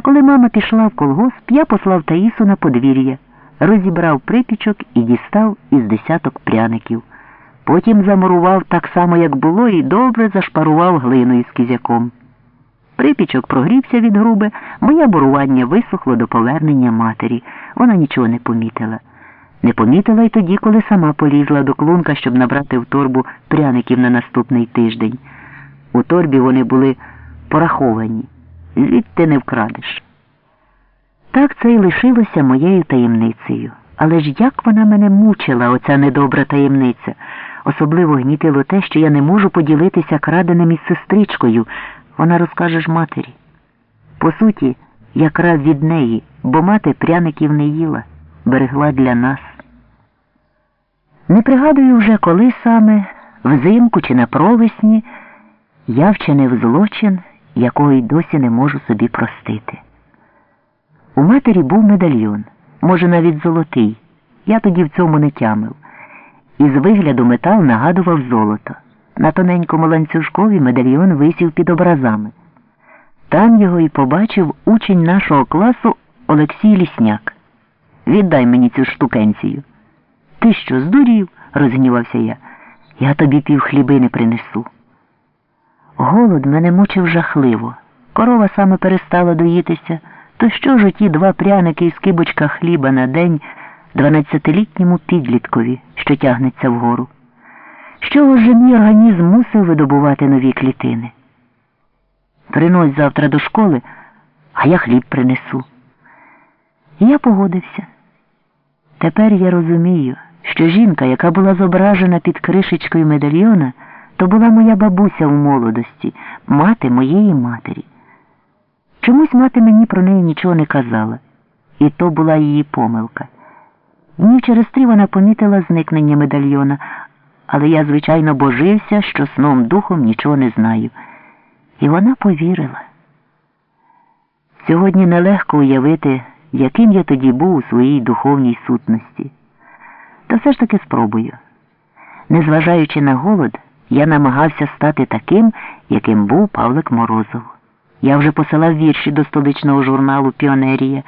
Та коли мама пішла в колгосп, я послав Таїсу на подвір'я, розібрав припічок і дістав із десяток пряників. Потім замурував так само, як було, і добре зашпарував глиною з кізяком. Припічок прогрівся від груби, моє бурування висохло до повернення матері. Вона нічого не помітила. Не помітила й тоді, коли сама полізла до клунка, щоб набрати в торбу пряників на наступний тиждень. У торбі вони були пораховані, звідти не вкрадеш. Так це й лишилося моєю таємницею. Але ж як вона мене мучила, оця недобра таємниця. Особливо гнітило те, що я не можу поділитися краденим із сестричкою. Вона розкаже ж матері. По суті, я крав від неї, бо мати пряників не їла, берегла для нас. Не пригадую вже, коли саме, взимку чи на провесні, я вчинив злочин, якого й досі не можу собі простити. У матері був медальйон, може, навіть золотий. Я тоді в цьому не тямив. Із вигляду метал нагадував золото. На тоненькому ланцюжкові медальйон висів під образами. Там його і побачив учень нашого класу Олексій Лісняк. Віддай мені цю штукенцію. Ти що, здурів? розгнівався я. Я тобі пів хліби не принесу. Голод мене мучив жахливо. Корова саме перестала доїтися. То що ж ті два пряники із кибочка хліба на день дванадцятилітньому підліткові, що тягнеться вгору? Чого ж мій організм мусив видобувати нові клітини? Принось завтра до школи, а я хліб принесу. І я погодився. Тепер я розумію, що жінка, яка була зображена під кришечкою медальйона, то була моя бабуся в молодості, мати моєї матері. Чомусь мати мені про неї нічого не казала, і то була її помилка. Днів через три вона помітила зникнення медальйона, але я, звичайно, божився, що сном духом нічого не знаю. І вона повірила. Сьогодні нелегко уявити, яким я тоді був у своїй духовній сутності. Та все ж таки спробую. Незважаючи на голод, я намагався стати таким, яким був Павлик Морозов. Я вже посилав вірші до столичного журналу Піонерія.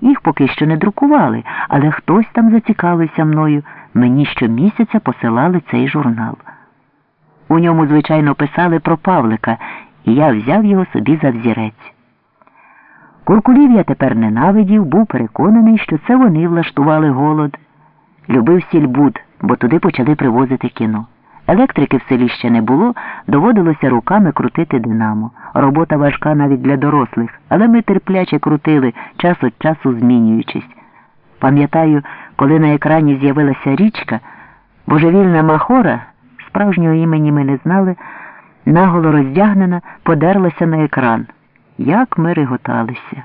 Їх поки що не друкували, але хтось там зацікавився мною. Мені щомісяця посилали цей журнал. У ньому, звичайно, писали про Павлика, і я взяв його собі за взірець. Куркулів я тепер ненавидів, був переконаний, що це вони влаштували голод. Любив сільбуд, бо туди почали привозити кіно. Електрики в селі ще не було, доводилося руками крутити динамо. Робота важка навіть для дорослих, але ми терпляче крутили, час від часу змінюючись. Пам'ятаю, коли на екрані з'явилася річка, божевільна махора, справжнього імені ми не знали, наголо роздягнена, подерлася на екран. Як ми реготалися.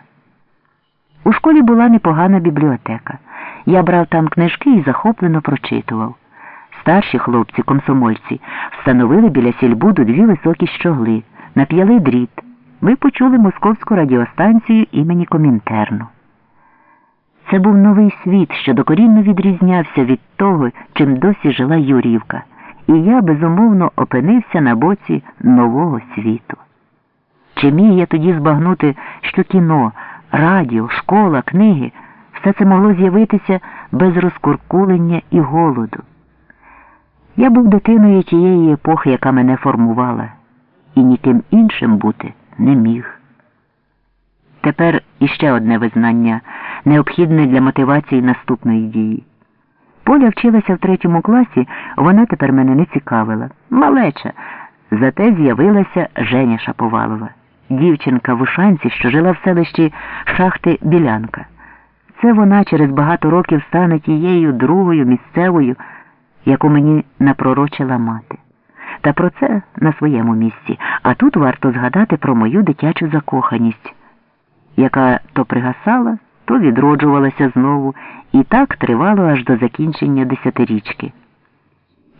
У школі була непогана бібліотека. Я брав там книжки і захоплено прочитував. Старші хлопці, комсомольці, встановили біля сільбуду дві високі щогли, нап'яли дріт. Ми почули московську радіостанцію імені Комінтерну. Це був новий світ, що докорінно відрізнявся від того, чим досі жила Юрівка, і я безумовно опинився на боці нового світу. Чи міг я тоді збагнути, що кіно, радіо, школа, книги все це могло з'явитися без розкуркулення і голоду? Я був дитиною тієї епохи, яка мене формувала, і ніким іншим бути не міг. Тепер іще одне визнання, необхідне для мотивації наступної дії. Поля вчилася в третьому класі, вона тепер мене не цікавила. Малеча. Зате з'явилася Женя Шаповалова, дівчинка в Ушанці, що жила в селищі Шахти Білянка. Це вона через багато років стане тією другою місцевою яку мені напророчила мати. Та про це на своєму місці, а тут варто згадати про мою дитячу закоханість, яка то пригасала, то відроджувалася знову, і так тривало аж до закінчення десятирічки.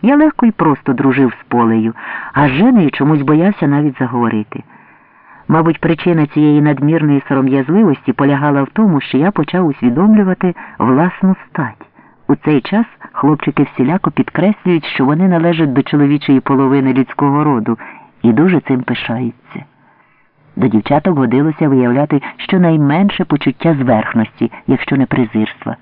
Я легко і просто дружив з полею, а з Женею чомусь боявся навіть заговорити. Мабуть, причина цієї надмірної сором'язливості полягала в тому, що я почав усвідомлювати власну стать. У цей час хлопчики всіляко підкреслюють, що вони належать до чоловічої половини людського роду і дуже цим пишаються. До дівчаток годилося виявляти щонайменше почуття зверхності, якщо не презирства.